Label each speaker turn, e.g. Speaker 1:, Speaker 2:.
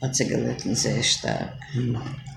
Speaker 1: hat sie gelitten sehr stark.